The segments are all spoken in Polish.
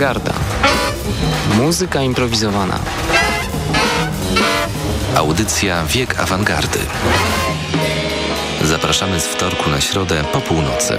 Awangarda. Muzyka improwizowana. Audycja Wiek Awangardy. Zapraszamy z wtorku na środę po północy.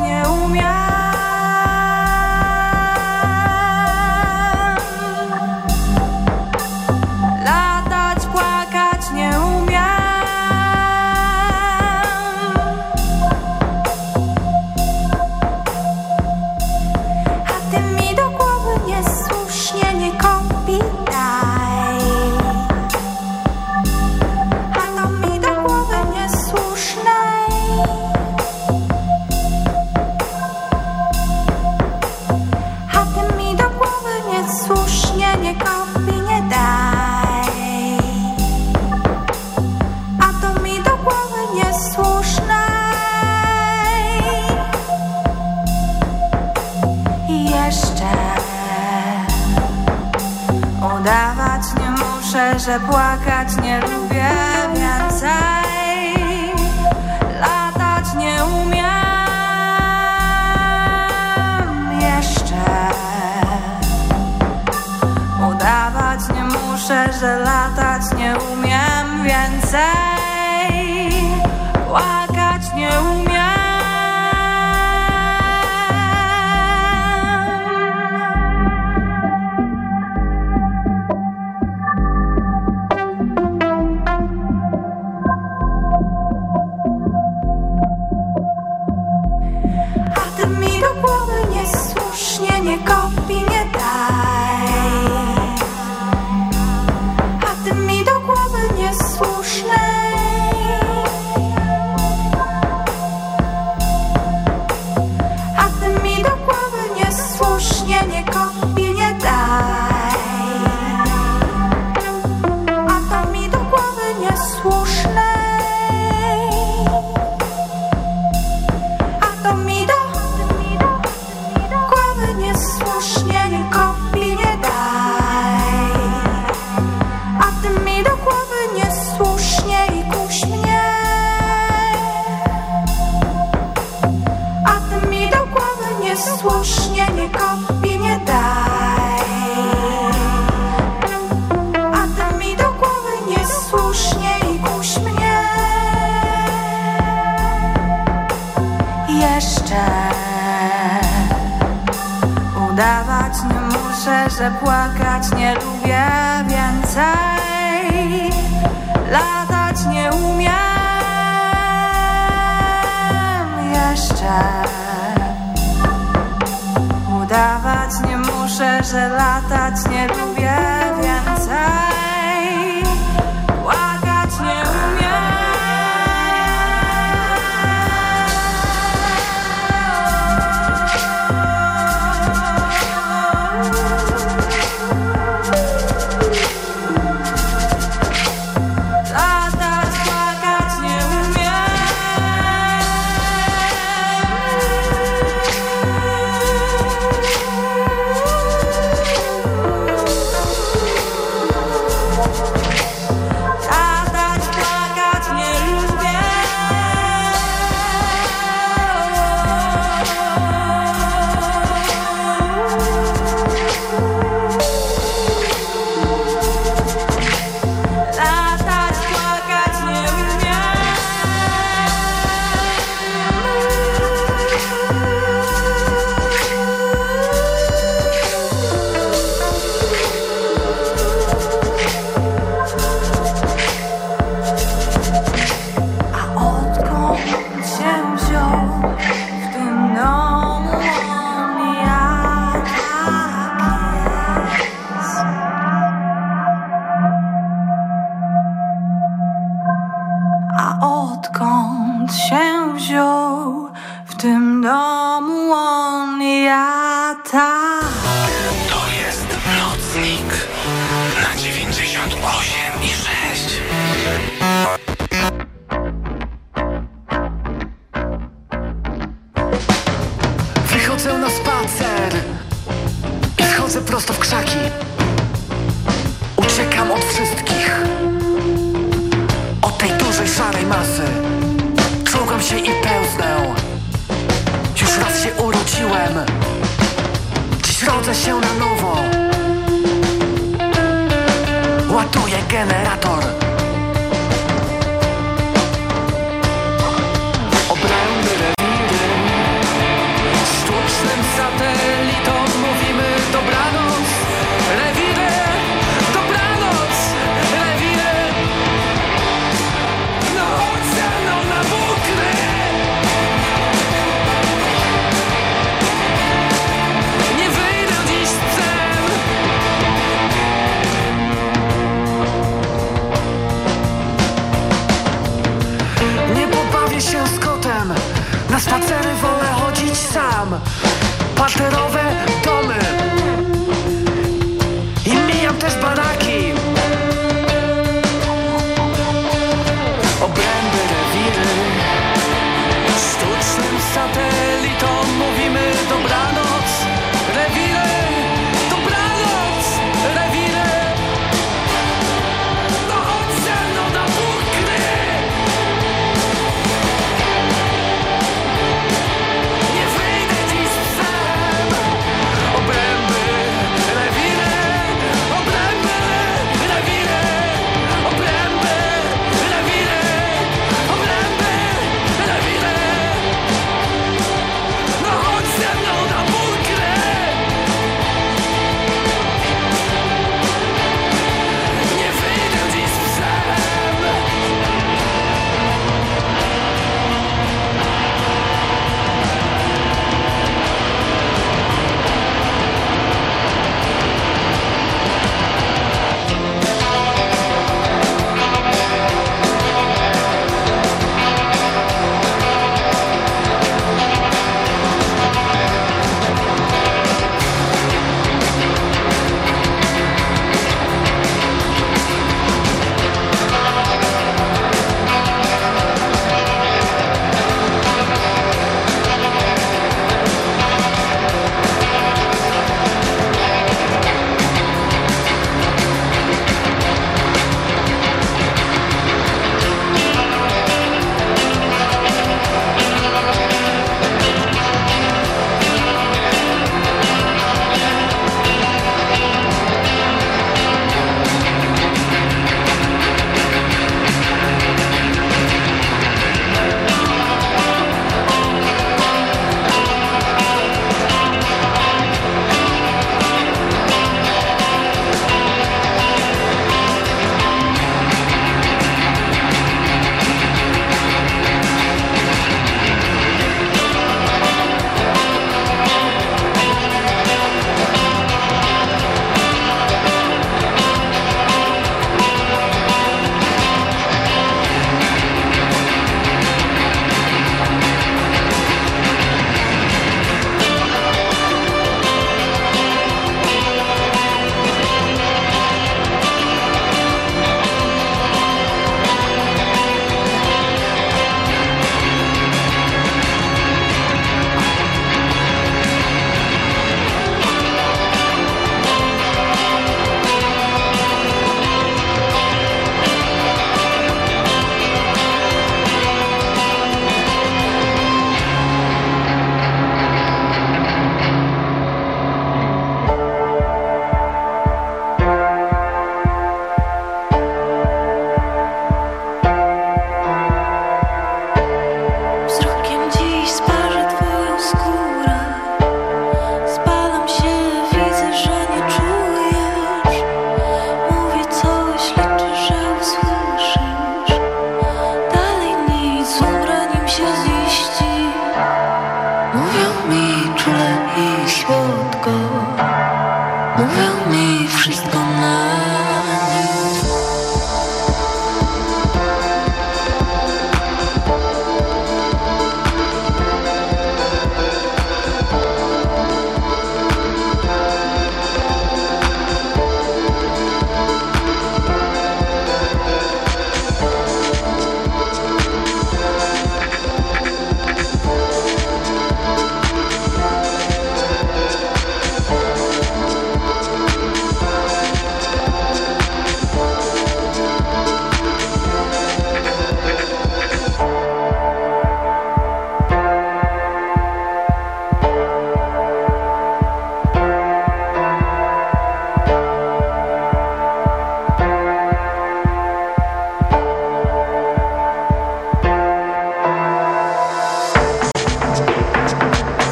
Nie umiem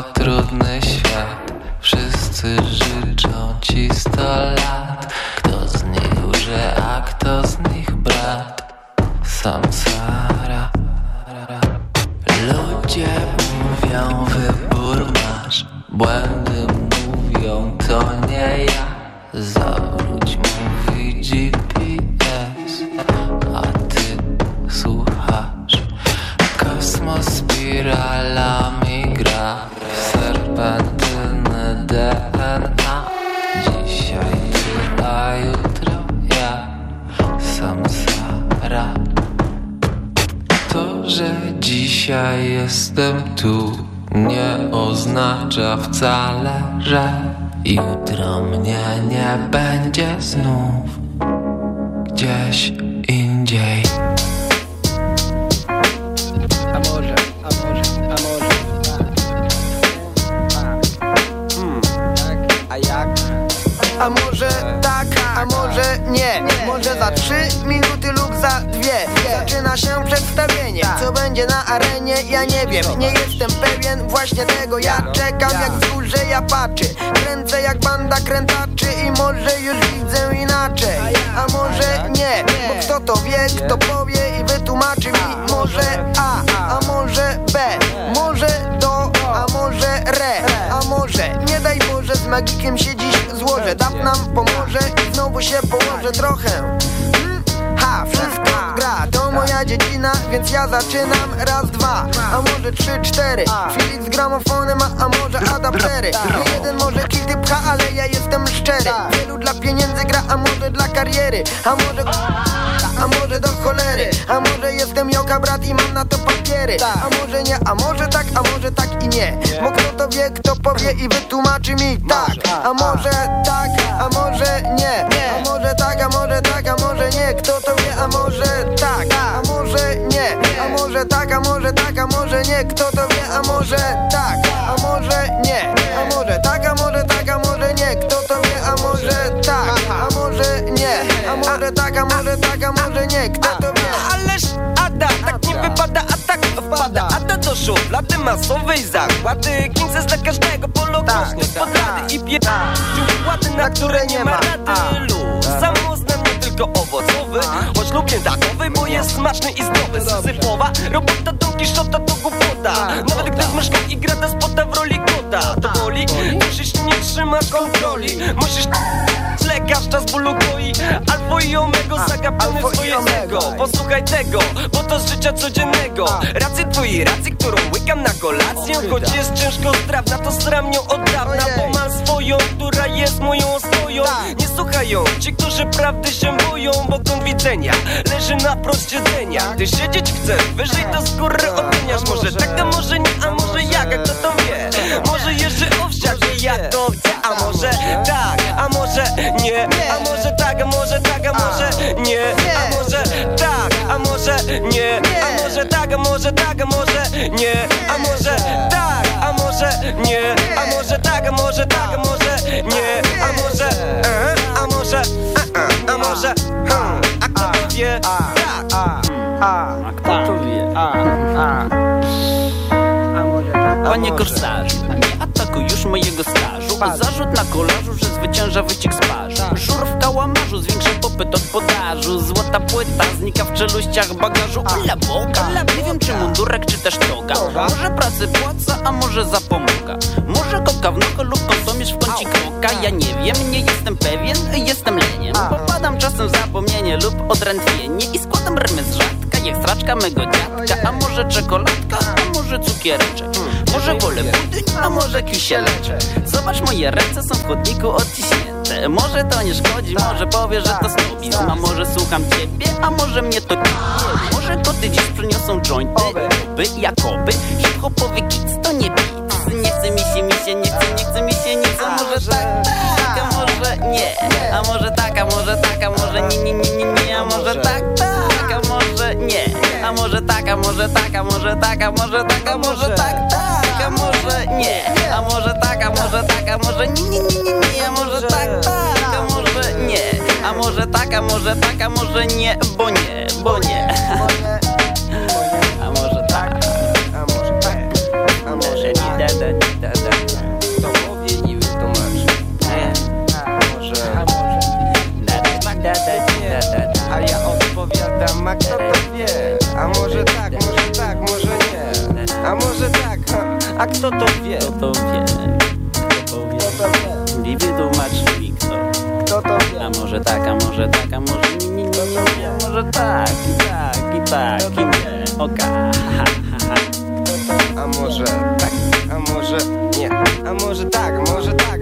завтра dziedzina, więc ja zaczynam raz, dwa, a może trzy, cztery Filip z gramofonem, a, a może adaptery Nie jeden może kilty pcha, ale ja jestem szczery Wielu dla pieniędzy gra, a może dla kariery A może a może do cholery A może jestem Joka brat i mam na to papiery A może nie, a może tak, a może tak i nie Bo kto to wie, kto powie i wytłumaczy mi tak A może tak, a może nie A może tak, a może tak, a może nie Kto to wie, a może a może tak, a może nie Kto to wie, a może tak, a może nie. A może tak, a może tak, a może nie Kto to wie, a może tak, a może nie. A może tak, a może tak, a może nie Kto to wie? Ależ Ada, tak nie wypada, a tak wpada Ada do szuflady masowej zakłady Kingsy dla każdego polo kosznie Spod rady i pie... Układy, na które nie ma rady Luz, samozna nie tylko owocowy Lubię takowy, bo jest smaczny i zdrowy. Syzyfowa, robota Don Kiszota to głupota. Nawet gdy myszką i gra spota w roli kota. To boli, musisz nie trzymasz kontroli. Musisz lekarz czas bólu goi. Albo i omego zagapiony swojego Posłuchaj tego, bo to z życia codziennego. Racji twojej racji, którą łykam na kolację. Choć jest ciężko zdrawna, to sram nią od dawna Bo mam swoją, która jest moją Nie słuchają ci, którzy prawdy się boją Bo kąt widzenia leży na prost siedzenia Ty siedzieć chcesz, wyżej to z góry oceniasz Może tak, a może nie, a może jak, a kto to wie Może Jerzy Owsiak wie jak to chce A może tak, a może nie A może tak, a może tak, a może nie A może tak, a może nie A może tak, a może tak, a może nie A może tak, a może nie może tak, a może tak, a może nie A może, e, a może, e, e, a może hmm, A kto to wie? Tak A kto to wie? A, a. Panie korsarzu, atakuj już mojego stażu. Zarzut na kolarzu, że zwycięża wyciek z parzu Żur w kałamarzu zwiększa popyt od podażu. Złota płyta znika w czeluściach bagażu. Ula boga, nie wiem czy mundurek czy też toga. Może pracy płaca, a może zapomoga. Może koka w noko lub konsumierz w kącik oka Ja nie wiem, nie jestem pewien, jestem leniem. Popadam czasem w zapomnienie lub odrętwienie I składam rymy z rzadka. Jak straczka mego dziadka A może czekoladka, a może cukiereczek Może wolę budyń, a może kisieleczek Zobacz, moje ręce są w chodniku odciśnięte Może to nie szkodzi, może powie, że to snobizm A może słucham ciebie, a może mnie to nie Może koty dziś przyniosą jointy By jakoby hip-hopowy kids to nie beats Nie chce mi się, mi się, nie chce, nie chce mi się nic A może tak, tak, może nie A może tak, a może tak, a może nie, nie, nie, nie, nie A może tak, tak, a może nie A może tak, a może tak, a może tak, a może tak, a może tak, tak, a może nie A może tak, a może tak, a może nie, nie, nie, nie, nie A może tak, tak, a może nie A może tak, a może tak, a może nie Bo nie, bo nie A może tak A może tak, a może nie a kto to wie? A może tak, może tak, może nie A może tak, ha, a kto to wie? Kto to wie? Kto to wie? I wytłumacz mi kto Kto to wie? A może tak, a może tak, a może nie, nie, nie. A może tak, i tak, i tak, i nie Oka, ha, ha, ha. A może tak, a może nie A może tak, może tak,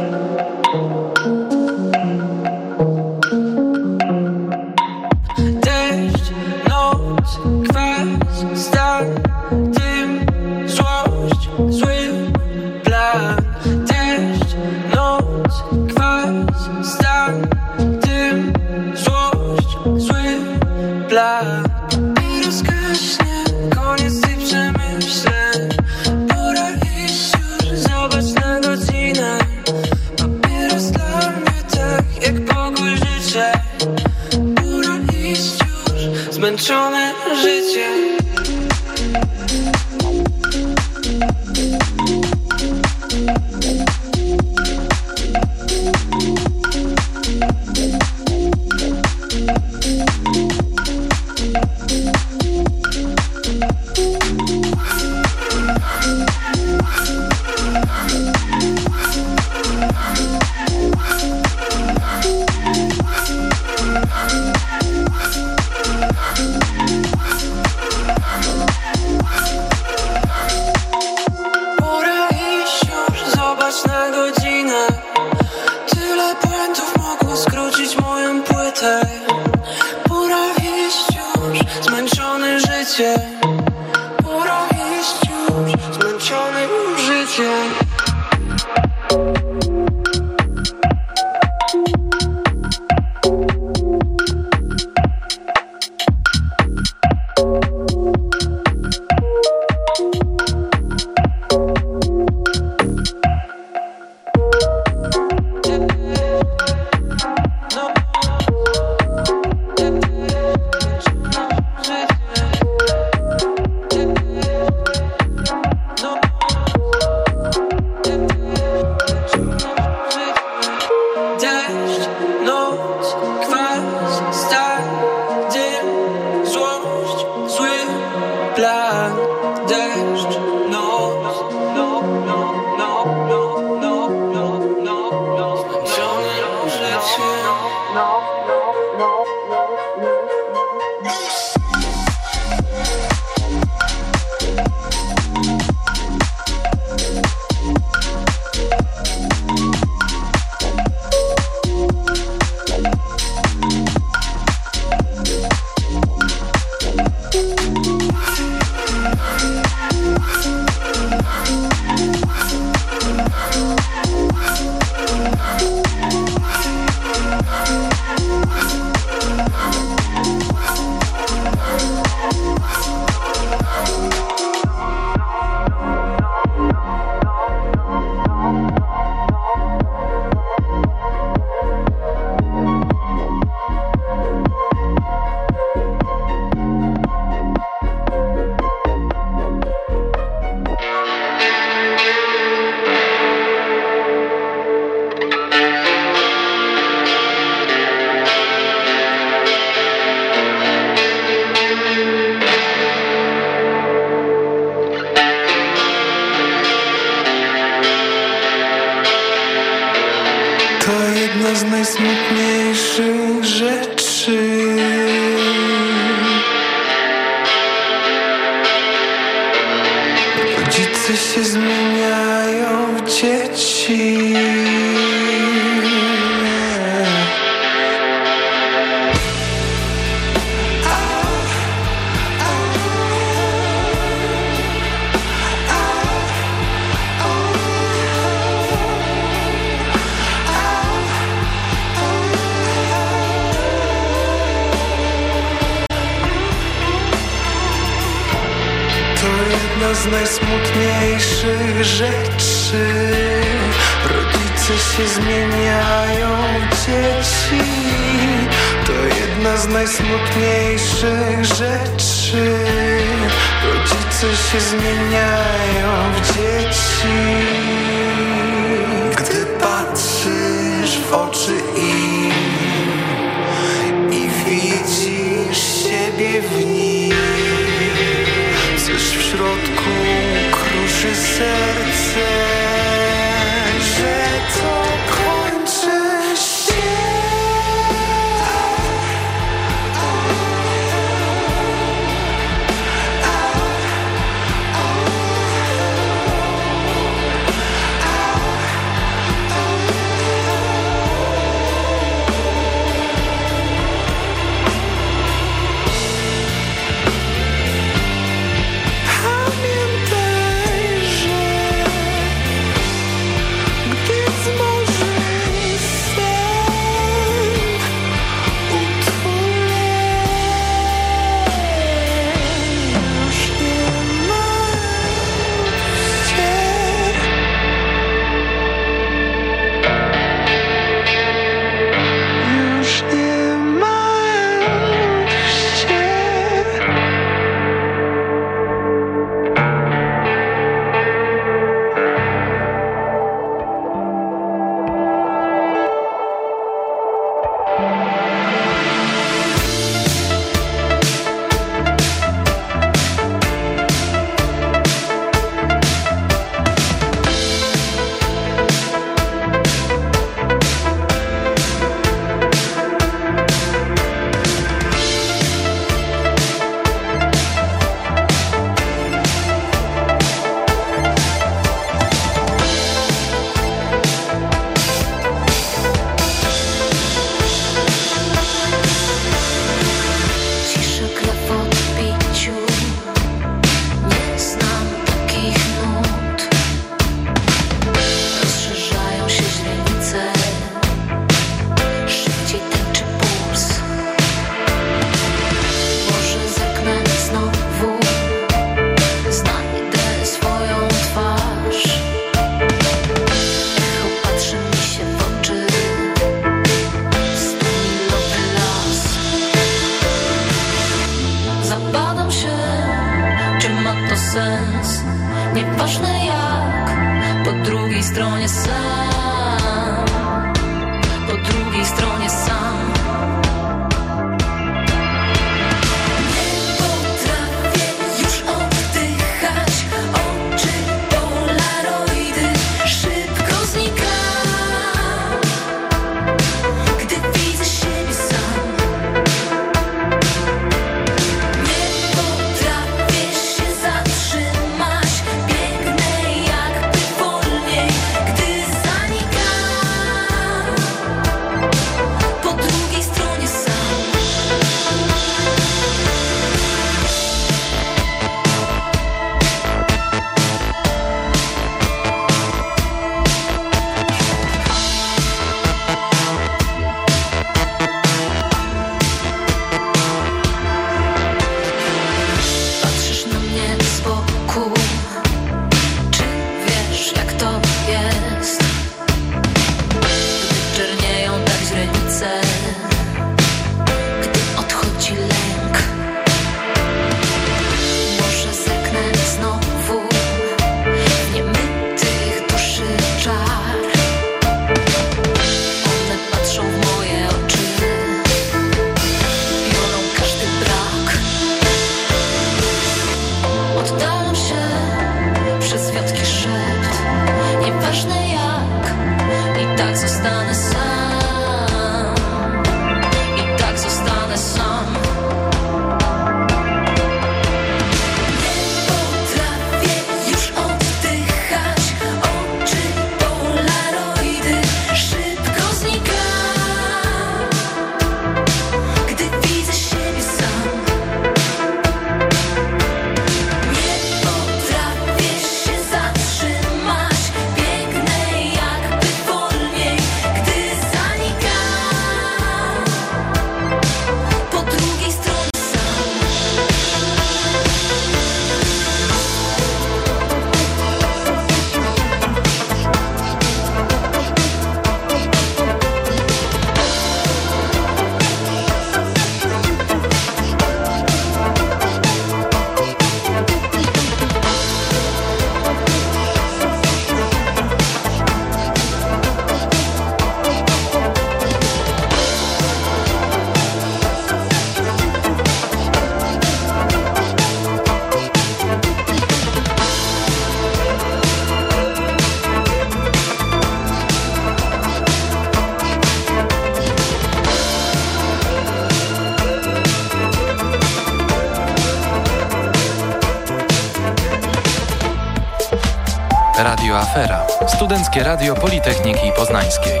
Radio Politechniki Poznańskiej.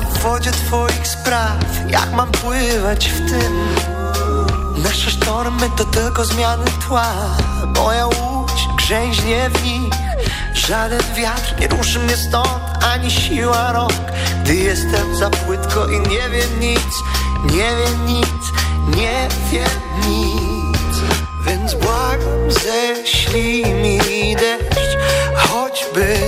W wodzie twoich spraw, jak mam pływać w tym? Nasze sztormy to tylko zmiany tła. Moja łódź grzęźnie w nich Żaden wiatr nie ruszy mnie stąd Ani siła rok. Gdy jestem za płytko i nie wiem nic Nie wiem nic, nie wiem nic. Więc błagam, ześlij mi deszcz Choćby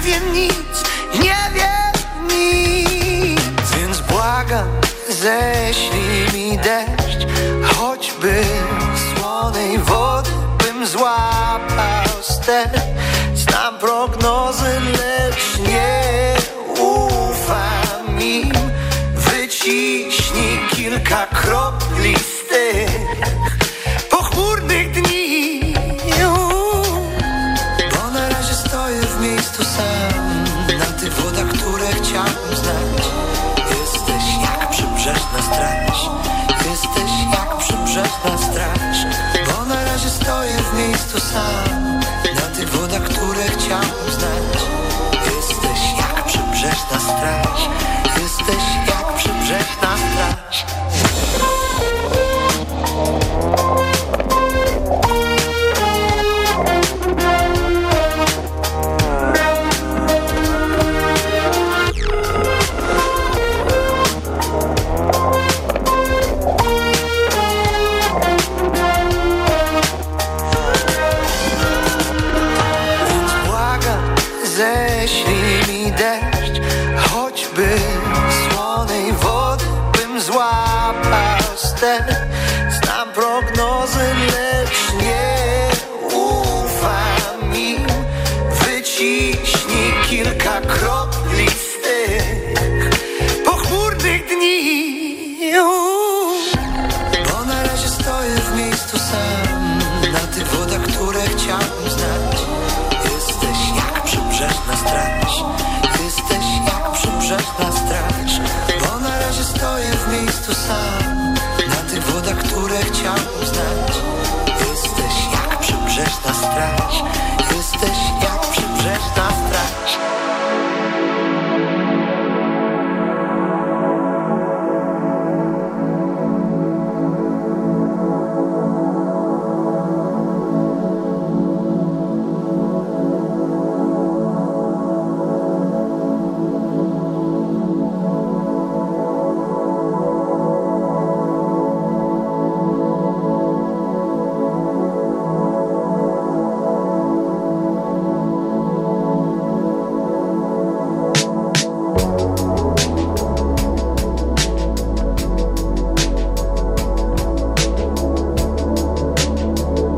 nie wie nic, nie wiem nic. Więc błagam, ześlij mi deszcz Choćby słonej wody bym złapał ster. Znam prognozy, lecz nie ufam im. Wyciśnij kilka kropek